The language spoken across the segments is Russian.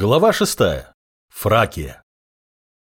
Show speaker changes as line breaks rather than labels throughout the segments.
Глава шестая. Фракия.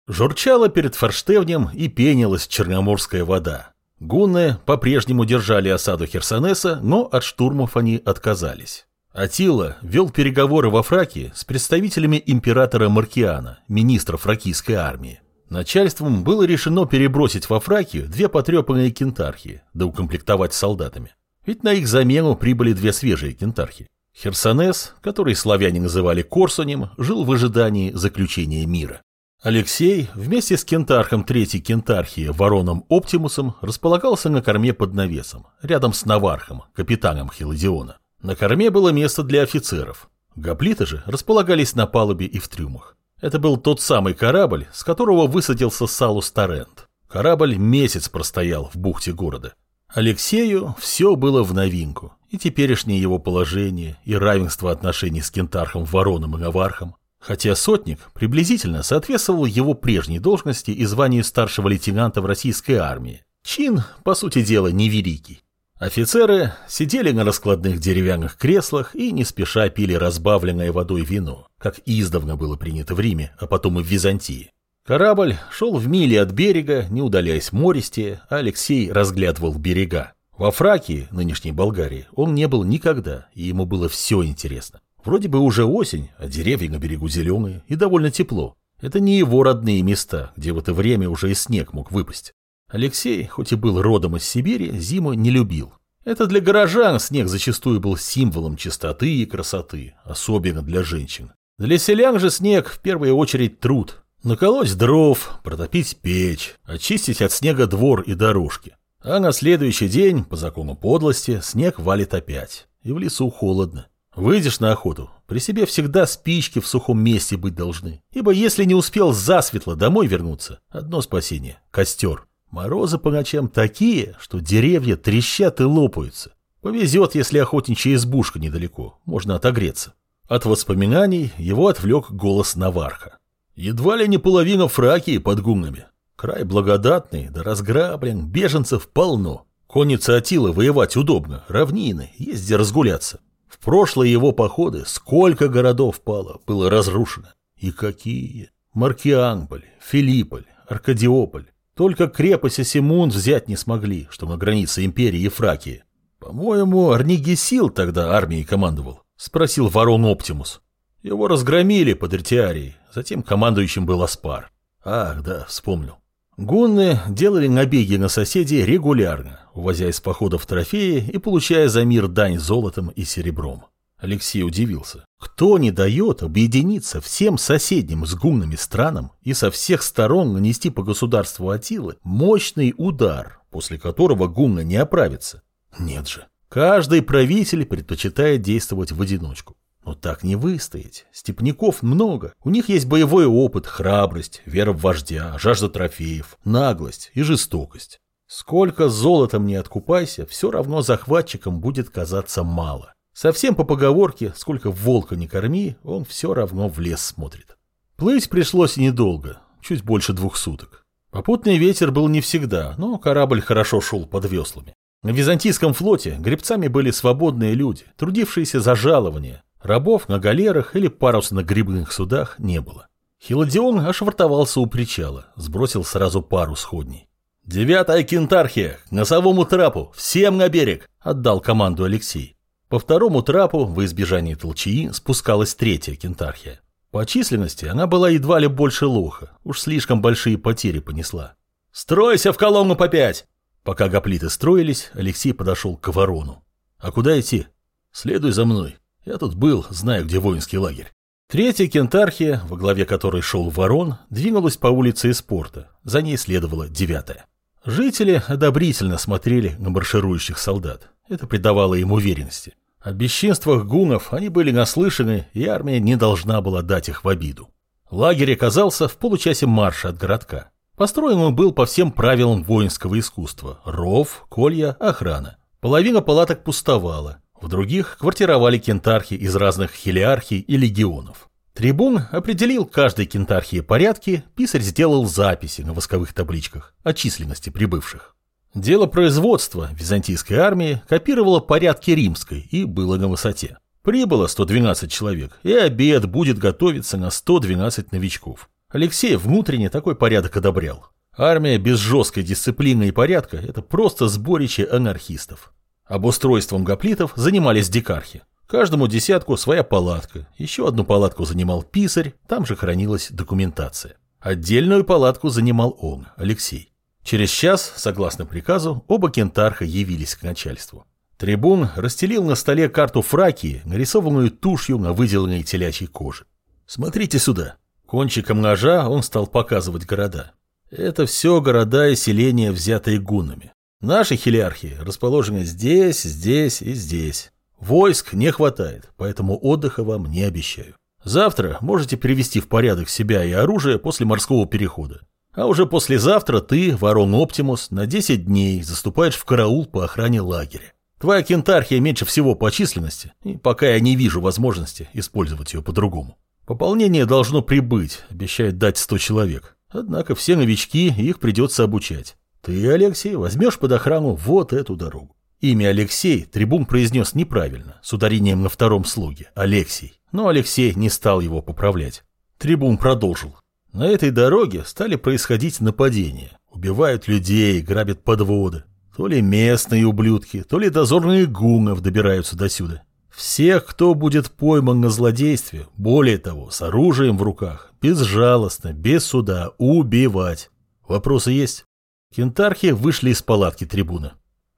Журчала перед форштевнем и пенилась черноморская вода. Гунны по-прежнему держали осаду Херсонеса, но от штурмов они отказались. Атила вел переговоры во Фракии с представителями императора Маркиана, министра фракийской армии. Начальством было решено перебросить во Фракию две потрепанные кентархи, да укомплектовать солдатами. Ведь на их замену прибыли две свежие кентархи. Херсонес, который славяне называли Корсунем, жил в ожидании заключения мира. Алексей вместе с кентархом третьей кентархии Вороном Оптимусом располагался на корме под навесом, рядом с Навархом, капитаном Хиладиона. На корме было место для офицеров. Гоплиты же располагались на палубе и в трюмах. Это был тот самый корабль, с которого высадился Салус Торрент. Корабль месяц простоял в бухте города. Алексею все было в новинку. И теперешнее его положение, и равенство отношений с кентархом Вороном и Навархом. Хотя сотник приблизительно соответствовал его прежней должности и званию старшего лейтенанта в российской армии. Чин, по сути дела, невеликий. Офицеры сидели на раскладных деревянных креслах и не спеша пили разбавленное водой вино, как издавна было принято в Риме, а потом и в Византии. Корабль шел в миле от берега, не удаляясь мористее, а Алексей разглядывал берега. Во Фракии, нынешней Болгарии, он не был никогда, и ему было все интересно. Вроде бы уже осень, а деревья на берегу зеленые и довольно тепло. Это не его родные места, где в это время уже и снег мог выпасть. Алексей, хоть и был родом из Сибири, зиму не любил. Это для горожан снег зачастую был символом чистоты и красоты, особенно для женщин. Для селян же снег в первую очередь труд. Наколоть дров, протопить печь, очистить от снега двор и дорожки. А на следующий день, по закону подлости, снег валит опять. И в лесу холодно. Выйдешь на охоту, при себе всегда спички в сухом месте быть должны. Ибо если не успел засветло домой вернуться, одно спасение – костер. Морозы по ночам такие, что деревья трещат и лопаются. Повезет, если охотничья избушка недалеко, можно отогреться. От воспоминаний его отвлек голос Наварха. Едва ли не половина фраки под гумнами. Край благодатный, да разграблен, беженцев полно. Конница Атила воевать удобно, равнины, где разгуляться. В прошлые его походы сколько городов пало, было разрушено. И какие! Маркианполь, Филипполь, Аркадиополь. Только крепость Симун взять не смогли, что на границе империи и Фракии. По-моему, Арнигисил тогда армией командовал, спросил ворон Оптимус. Его разгромили под Ретиарией, затем командующим был Аспар. Ах, да, вспомнил. Гунны делали набеги на соседей регулярно, увозя из походов трофеи и получая за мир дань золотом и серебром. Алексей удивился. Кто не дает объединиться всем соседним с гунными странам и со всех сторон нанести по государству Атилы мощный удар, после которого гунна не оправится? Нет же. Каждый правитель предпочитает действовать в одиночку. Но так не выстоять. Степняков много. У них есть боевой опыт, храбрость, вера в вождя, жажда трофеев, наглость и жестокость. Сколько золотом не откупайся, все равно захватчикам будет казаться мало. Совсем по поговорке, сколько волка не корми, он все равно в лес смотрит. Плыть пришлось недолго, чуть больше двух суток. Попутный ветер был не всегда, но корабль хорошо шел под веслами. На византийском флоте гребцами были свободные люди, трудившиеся за жалование, Рабов на галерах или парусно-грибных судах не было. Хиладион ошвартовался у причала, сбросил сразу пару сходней. «Девятая кентархия! К носовому трапу! Всем на берег!» – отдал команду Алексей. По второму трапу, в избежании толчаи, спускалась третья кентархия. По численности она была едва ли больше лоха, уж слишком большие потери понесла. «Стройся в колонну по пять!» Пока гоплиты строились, Алексей подошел к ворону. «А куда идти?» «Следуй за мной», я тут был, знаю, где воинский лагерь. Третья кентархия, во главе которой шел ворон, двинулась по улице из порта. За ней следовала девятая. Жители одобрительно смотрели на марширующих солдат. Это придавало им уверенности. О бесчинствах гунов они были наслышаны, и армия не должна была дать их в обиду. Лагерь оказался в получасе марша от городка. Построен он был по всем правилам воинского искусства. Ров, колья, охрана. Половина палаток пустовала. В других квартировали кентархи из разных хелиархий и легионов. Трибун определил каждой кентархии порядки, писарь сделал записи на восковых табличках о численности прибывших. Дело производства византийской армии копировало порядки римской и было на высоте. Прибыло 112 человек, и обед будет готовиться на 112 новичков. Алексей внутренне такой порядок одобрял. Армия без жесткой дисциплины и порядка – это просто сборище анархистов. Обустройством гоплитов занимались дикархи. Каждому десятку своя палатка, еще одну палатку занимал писарь, там же хранилась документация. Отдельную палатку занимал он, Алексей. Через час, согласно приказу, оба кентарха явились к начальству. Трибун расстелил на столе карту Фракии, нарисованную тушью на выделанной телячьей коже. «Смотрите сюда». Кончиком ножа он стал показывать города. Это все города и селения, взятые гуннами. Наши хилиархии расположены здесь, здесь и здесь. Войск не хватает, поэтому отдыха вам не обещаю. Завтра можете привести в порядок себя и оружие после морского перехода. А уже послезавтра ты, ворон Оптимус, на 10 дней заступаешь в караул по охране лагеря. Твоя кентархия меньше всего по численности, и пока я не вижу возможности использовать ее по-другому. Пополнение должно прибыть, обещают дать 100 человек. Однако все новички, их придется обучать. Ты, Алексей, возьмешь под охрану вот эту дорогу. Имя Алексей трибун произнес неправильно, с ударением на втором слоге – Алексей. Но Алексей не стал его поправлять. Трибун продолжил. На этой дороге стали происходить нападения. Убивают людей, грабят подводы. То ли местные ублюдки, то ли дозорные гунов добираются досюда. Всех, кто будет пойман на злодействе, более того, с оружием в руках, безжалостно, без суда, убивать. Вопросы есть? Кентархи вышли из палатки трибуна.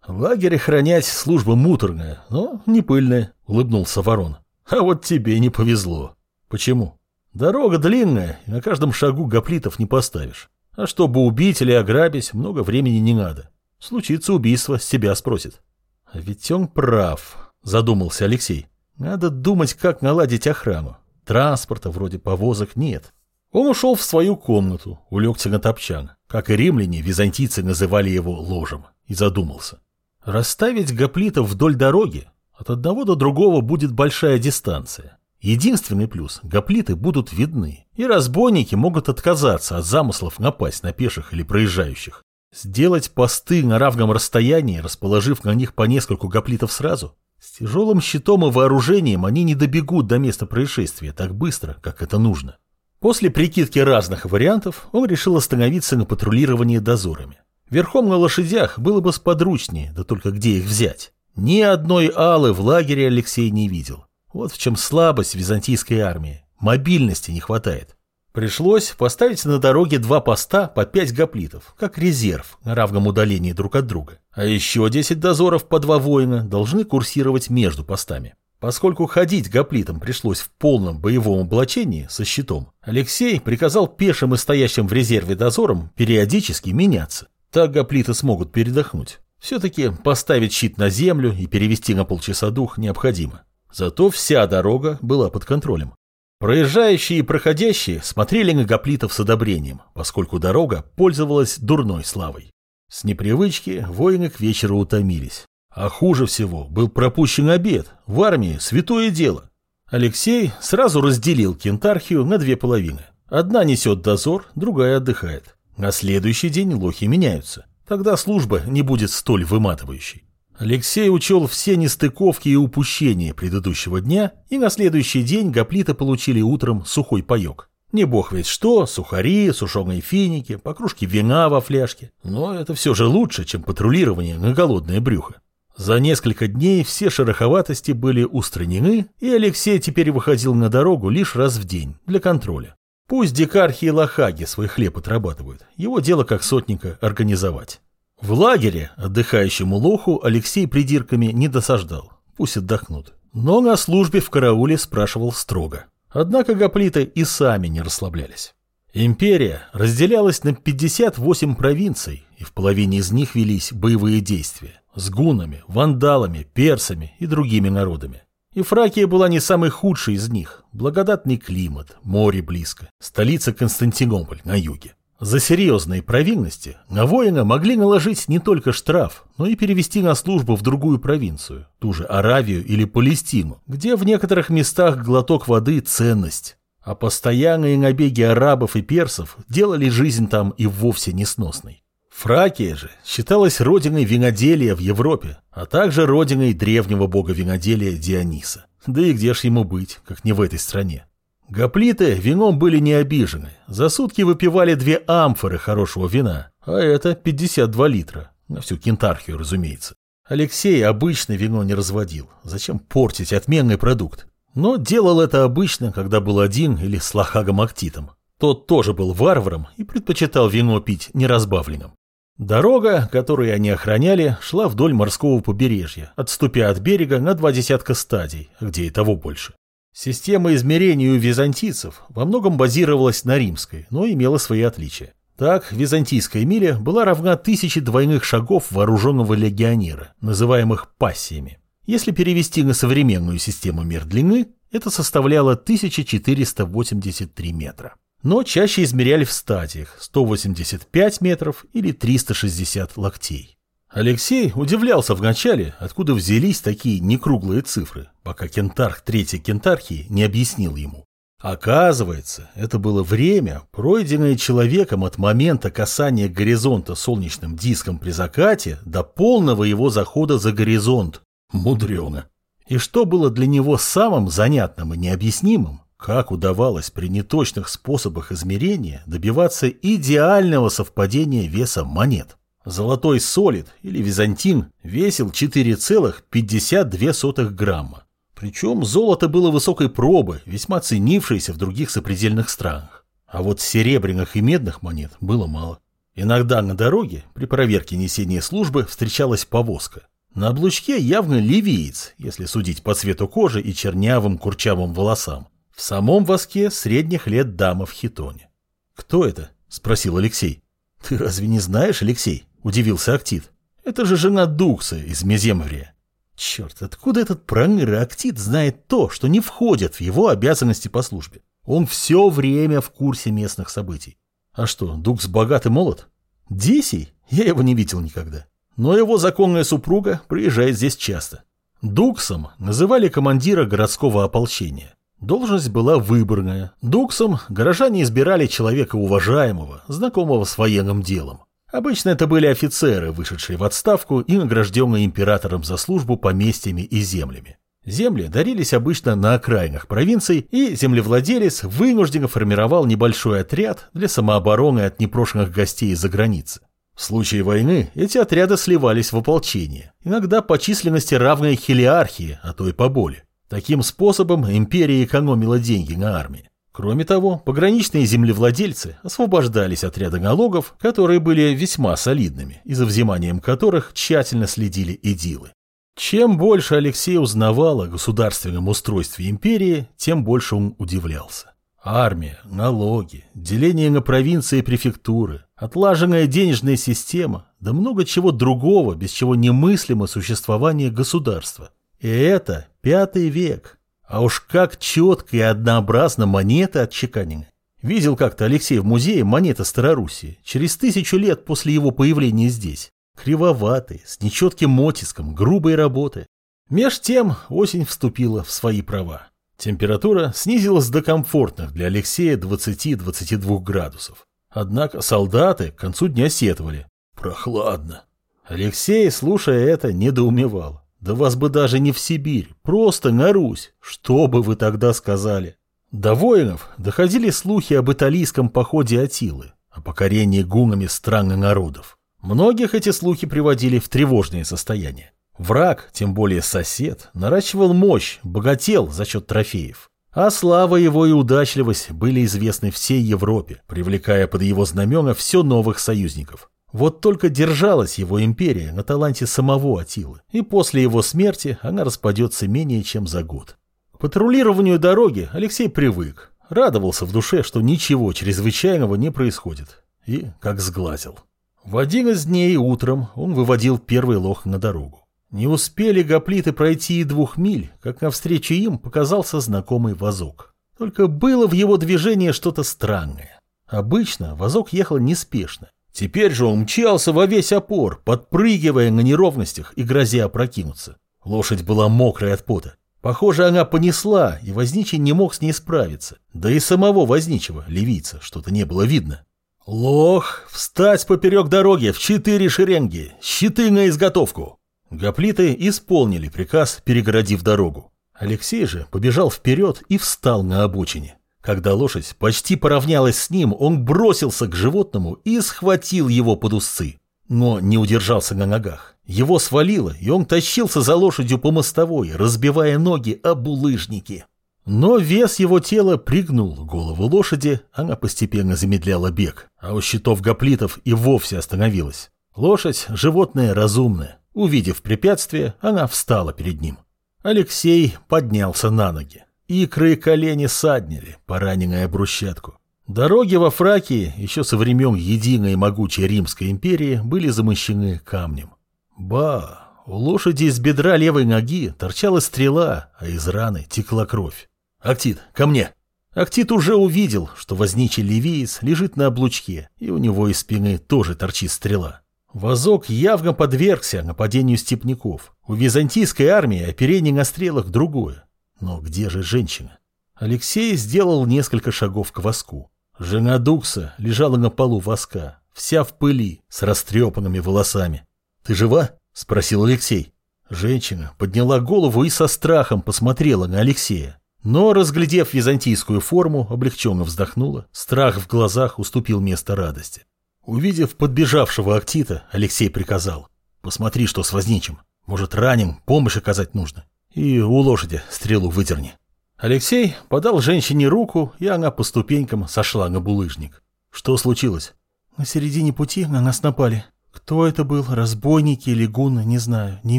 Лагерь охранять служба муторная, но не пыльная, улыбнулся ворон. А вот тебе не повезло. Почему? Дорога длинная, и на каждом шагу гоплитов не поставишь. А чтобы убить или ограбить, много времени не надо. Случится убийство, с себя спросит. А ведь он прав, задумался Алексей. Надо думать, как наладить охрану. Транспорта вроде повозок нет. Он ушел в свою комнату, улегся на топчан. Как и римляне, византийцы называли его ложем, и задумался. Расставить гоплитов вдоль дороги, от одного до другого будет большая дистанция. Единственный плюс – гоплиты будут видны, и разбойники могут отказаться от замыслов напасть на пеших или проезжающих. Сделать посты на равном расстоянии, расположив на них по нескольку гоплитов сразу? С тяжелым щитом и вооружением они не добегут до места происшествия так быстро, как это нужно. После прикидки разных вариантов он решил остановиться на патрулировании дозорами. Верхом на лошадях было бы сподручнее, да только где их взять? Ни одной алы в лагере Алексей не видел. Вот в чем слабость византийской армии. Мобильности не хватает. Пришлось поставить на дороге два поста по пять гоплитов, как резерв на равном удалении друг от друга. А еще 10 дозоров по два воина должны курсировать между постами. Поскольку ходить гоплитам пришлось в полном боевом облачении со щитом, Алексей приказал пешим и стоящим в резерве дозорам периодически меняться. Так гоплиты смогут передохнуть. Все-таки поставить щит на землю и перевести на полчаса дух необходимо. Зато вся дорога была под контролем. Проезжающие и проходящие смотрели на гоплитов с одобрением, поскольку дорога пользовалась дурной славой. С непривычки воины к вечеру утомились. А хуже всего был пропущен обед. В армии святое дело. Алексей сразу разделил кентархию на две половины. Одна несет дозор, другая отдыхает. На следующий день лохи меняются. Тогда служба не будет столь выматывающей. Алексей учел все нестыковки и упущения предыдущего дня, и на следующий день гоплиты получили утром сухой паек. Не бог ведь что, сухари, сушеные финики, по кружке вина во фляжке. Но это все же лучше, чем патрулирование на голодное брюхо. За несколько дней все шероховатости были устранены, и Алексей теперь выходил на дорогу лишь раз в день для контроля. Пусть дикархи и лохаги свой хлеб отрабатывают, его дело как сотника организовать. В лагере отдыхающему лоху Алексей придирками не досаждал, пусть отдохнут. Но на службе в карауле спрашивал строго. Однако гоплиты и сами не расслаблялись. Империя разделялась на 58 провинций, и в половине из них велись боевые действия с гунами, вандалами, персами и другими народами. И Фракия была не самой худшей из них. Благодатный климат, море близко, столица Константинополь на юге. За серьезные провинности на воина могли наложить не только штраф, но и перевести на службу в другую провинцию, ту же Аравию или Палестину, где в некоторых местах глоток воды – ценность. А постоянные набеги арабов и персов делали жизнь там и вовсе несносной. Фракия же считалась родиной виноделия в Европе, а также родиной древнего бога виноделия Диониса. Да и где ж ему быть, как не в этой стране? Гоплиты вином были не обижены. За сутки выпивали две амфоры хорошего вина, а это 52 литра. На всю кентархию, разумеется. Алексей обычно вино не разводил. Зачем портить отменный продукт? Но делал это обычно, когда был один или с лохагом Актитом. Тот тоже был варваром и предпочитал вино пить неразбавленным. Дорога, которую они охраняли, шла вдоль морского побережья, отступя от берега на два десятка стадий, где и того больше. Система измерений у византийцев во многом базировалась на римской, но имела свои отличия. Так, византийская миля была равна тысяче двойных шагов вооруженного легионера, называемых пассиями. Если перевести на современную систему мер длины, это составляло 1483 метра. Но чаще измеряли в стадиях 185 метров или 360 локтей. Алексей удивлялся вначале, откуда взялись такие некруглые цифры, пока кентарх третьей кентархии не объяснил ему. Оказывается, это было время, пройденное человеком от момента касания горизонта солнечным диском при закате до полного его захода за горизонт. Мудрено. И что было для него самым занятным и необъяснимым, как удавалось при неточных способах измерения добиваться идеального совпадения веса монет. Золотой солид или византин весил 4,52 грамма. Причем золото было высокой пробы, весьма ценившееся в других сопредельных странах. А вот серебряных и медных монет было мало. Иногда на дороге при проверке несения службы встречалась повозка. На облучке явно ливиец, если судить по цвету кожи и чернявым курчавым волосам. В самом воске средних лет дама в хитоне. «Кто это?» – спросил Алексей. «Ты разве не знаешь, Алексей?» – удивился Актит. «Это же жена Дукса из Меземврия». Черт, откуда этот проныра Актит знает то, что не входит в его обязанности по службе? Он все время в курсе местных событий. А что, Дукс богат и молод? Десей? Я его не видел никогда. Но его законная супруга приезжает здесь часто. Дуксом называли командира городского ополчения. Должность была выборная. Дуксом горожане избирали человека уважаемого, знакомого с военным делом. Обычно это были офицеры, вышедшие в отставку и награжденные императором за службу поместьями и землями. Земли дарились обычно на окраинах провинций, и землевладелец вынужденно формировал небольшой отряд для самообороны от непрошенных гостей из-за границы. В случае войны эти отряды сливались в ополчение, иногда по численности равной хелиархии, а то и поболее. Таким способом империя экономила деньги на армии. Кроме того, пограничные землевладельцы освобождались от ряда налогов, которые были весьма солидными, и за взиманием которых тщательно следили идилы. Чем больше Алексей узнавал о государственном устройстве империи, тем больше он удивлялся. Армия, налоги, деление на провинции и префектуры, отлаженная денежная система, да много чего другого, без чего немыслимо существование государства. И это пятый век, а уж как четко и однообразно монеты отчеканены. Видел как-то Алексей в музее монеты Староруссии, через тысячу лет после его появления здесь. Кривоватые, с нечетким оттиском, грубой работы. Меж тем осень вступила в свои права. Температура снизилась до комфортных для Алексея 20-22 градусов. Однако солдаты к концу дня сетовали. Прохладно. Алексей, слушая это, недоумевал. Да вас бы даже не в Сибирь, просто на Русь. Что бы вы тогда сказали? До воинов доходили слухи об италийском походе Атилы, о покорении гунами стран и народов. Многих эти слухи приводили в тревожное состояние. Враг, тем более сосед, наращивал мощь, богател за счет трофеев. А слава его и удачливость были известны всей Европе, привлекая под его знамена все новых союзников. Вот только держалась его империя на таланте самого Атилы, и после его смерти она распадется менее чем за год. К патрулированию дороги Алексей привык, радовался в душе, что ничего чрезвычайного не происходит, и как сглазил. В один из дней утром он выводил первый лох на дорогу. Не успели гоплиты пройти и двух миль, как навстречу им показался знакомый вазок. Только было в его движении что-то странное. Обычно вазок ехал неспешно, Теперь же он мчался во весь опор, подпрыгивая на неровностях и грозя опрокинуться. Лошадь была мокрая от пота. Похоже, она понесла, и возничий не мог с ней справиться. Да и самого возничего, левица, что-то не было видно. «Лох, встать поперек дороги в четыре шеренги, щиты на изготовку!» Гоплиты исполнили приказ, перегородив дорогу. Алексей же побежал вперед и встал на обочине. Когда лошадь почти поравнялась с ним, он бросился к животному и схватил его под усы. Но не удержался на ногах. Его свалило, и он тащился за лошадью по мостовой, разбивая ноги об улыжники. Но вес его тела пригнул голову лошади, она постепенно замедляла бег, а у щитов гоплитов и вовсе остановилась. Лошадь – животное разумное. Увидев препятствие, она встала перед ним. Алексей поднялся на ноги. Икры и колени саднили, пораненная брусчатку. Дороги во Фракии еще со времен единой могучей Римской империи были замощены камнем. Ба, у лошади из бедра левой ноги торчала стрела, а из раны текла кровь. «Актит, ко мне!» Актит уже увидел, что возничий Левиец лежит на облучке, и у него из спины тоже торчит стрела. Вазок явно подвергся нападению степняков. У византийской армии оперение на стрелах другое. Но где же женщина? Алексей сделал несколько шагов к воску. Жена Дукса лежала на полу воска, вся в пыли, с растрепанными волосами. «Ты жива?» – спросил Алексей. Женщина подняла голову и со страхом посмотрела на Алексея. Но, разглядев византийскую форму, облегченно вздохнула. Страх в глазах уступил место радости. Увидев подбежавшего Актита, Алексей приказал. «Посмотри, что с возничим. Может, раним, помощь оказать нужно. И у лошади стрелу выдерни». Алексей подал женщине руку, и она по ступенькам сошла на булыжник. Что случилось? На середине пути на нас напали. Кто это был, разбойники или гунны, не знаю, не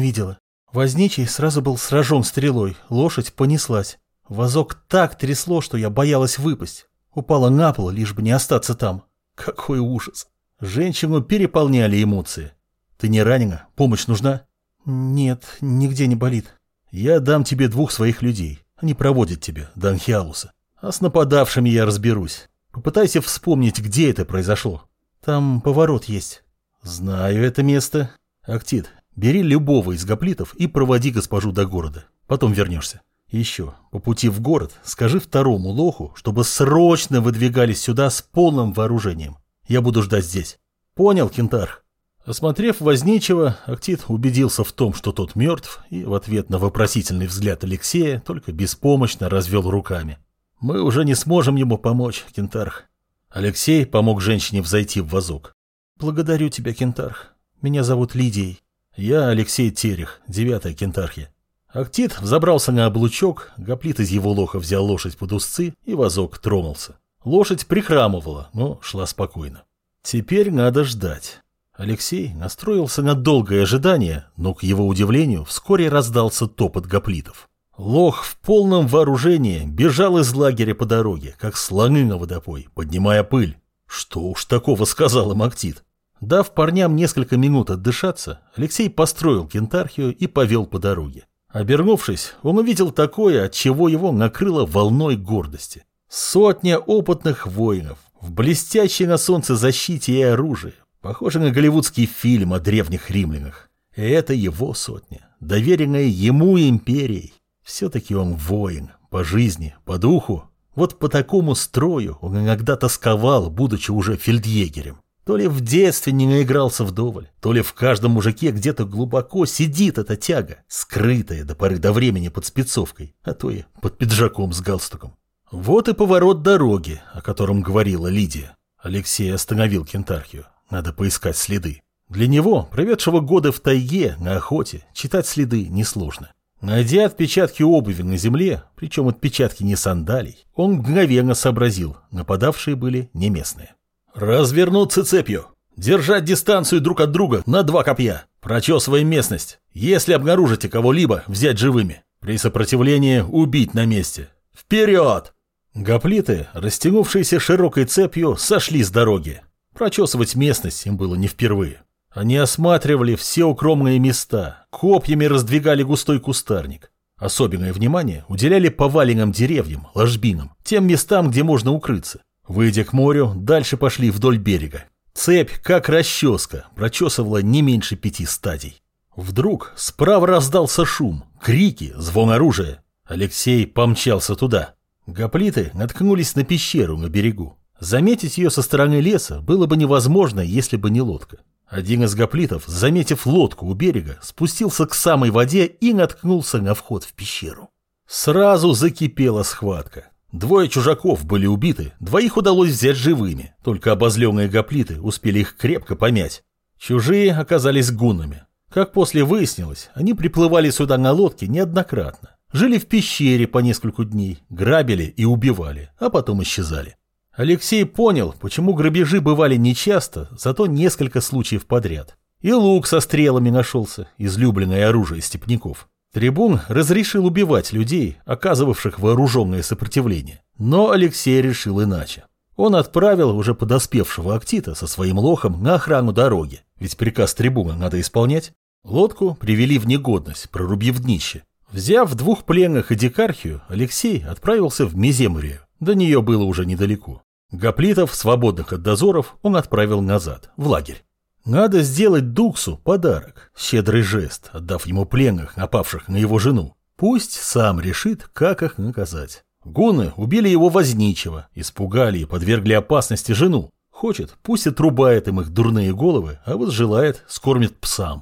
видела. Возничий сразу был сражен стрелой, лошадь понеслась. Вазок так трясло, что я боялась выпасть. Упала на пол, лишь бы не остаться там. Какой ужас. Женщину переполняли эмоции. Ты не ранена? Помощь нужна? Нет, нигде не болит. Я дам тебе двух своих людей. Они проводят тебя до Анхиалуса. А с нападавшими я разберусь. Попытайся вспомнить, где это произошло. Там поворот есть. Знаю это место. Актит, бери любого из гоплитов и проводи госпожу до города. Потом вернешься. Еще, по пути в город, скажи второму лоху, чтобы срочно выдвигались сюда с полным вооружением. Я буду ждать здесь. Понял, кентарх? Осмотрев возничего, Актит убедился в том, что тот мертв, и в ответ на вопросительный взгляд Алексея только беспомощно развел руками. Мы уже не сможем ему помочь, кентарх. Алексей помог женщине взойти в вазок. Благодарю тебя, кентарх. Меня зовут Лидией. Я Алексей Терех, девятая кентархия. Актит взобрался на облучок, гоплит из его лоха взял лошадь под узцы, и вазок тронулся. Лошадь прихрамывала, но шла спокойно. Теперь надо ждать. Алексей настроился на долгое ожидание, но, к его удивлению, вскоре раздался топот гоплитов. Лох в полном вооружении бежал из лагеря по дороге, как слоны на водопой, поднимая пыль. Что уж такого сказал им Актит. Дав парням несколько минут отдышаться, Алексей построил кентархию и повел по дороге. Обернувшись, он увидел такое, от чего его накрыло волной гордости. Сотня опытных воинов в блестящей на солнце защите и оружии, похоже на голливудский фильм о древних римлянах. И это его сотня, доверенная ему империей. Все-таки он воин, по жизни, по духу. Вот по такому строю он иногда тосковал, будучи уже фельдъегерем. То ли в детстве не наигрался вдоволь, то ли в каждом мужике где-то глубоко сидит эта тяга, скрытая до поры до времени под спецовкой, а то и под пиджаком с галстуком. Вот и поворот дороги, о котором говорила Лидия. Алексей остановил кентархию. Надо поискать следы. Для него, проведшего годы в тайге, на охоте, читать следы несложно. Найдя отпечатки обуви на земле, причем отпечатки не сандалий, он мгновенно сообразил, нападавшие были не местные. Развернуться цепью. Держать дистанцию друг от друга на два копья. Прочесываем местность. Если обнаружите кого-либо, взять живыми. При сопротивлении убить на месте. Вперед! Гоплиты, растянувшиеся широкой цепью, сошли с дороги. Прочесывать местность им было не впервые. Они осматривали все укромные места, копьями раздвигали густой кустарник. Особенное внимание уделяли поваленным деревьям, ложбинам, тем местам, где можно укрыться. Выйдя к морю, дальше пошли вдоль берега. Цепь, как расческа, прочесывала не меньше пяти стадий. Вдруг справа раздался шум, крики, звон оружия. Алексей помчался туда. Гоплиты наткнулись на пещеру на берегу. Заметить ее со стороны леса было бы невозможно, если бы не лодка. Один из гоплитов, заметив лодку у берега, спустился к самой воде и наткнулся на вход в пещеру. Сразу закипела схватка. Двое чужаков были убиты, двоих удалось взять живыми, только обозленные гоплиты успели их крепко помять. Чужие оказались гуннами. Как после выяснилось, они приплывали сюда на лодке неоднократно. Жили в пещере по несколько дней, грабили и убивали, а потом исчезали. Алексей понял, почему грабежи бывали нечасто, зато несколько случаев подряд. И лук со стрелами нашелся, излюбленное оружие степняков. Трибун разрешил убивать людей, оказывавших вооруженное сопротивление. Но Алексей решил иначе. Он отправил уже подоспевшего Актита со своим лохом на охрану дороги, ведь приказ трибуна надо исполнять. Лодку привели в негодность, прорубив днище. Взяв двух пленных и дикархию, Алексей отправился в Меземрию. До нее было уже недалеко. Гоплитов, свободных от дозоров, он отправил назад, в лагерь. Надо сделать Дуксу подарок, щедрый жест, отдав ему пленных, напавших на его жену. Пусть сам решит, как их наказать. Гуны убили его возничего, испугали и подвергли опасности жену. Хочет, пусть отрубает им их дурные головы, а вот желает, скормит псам.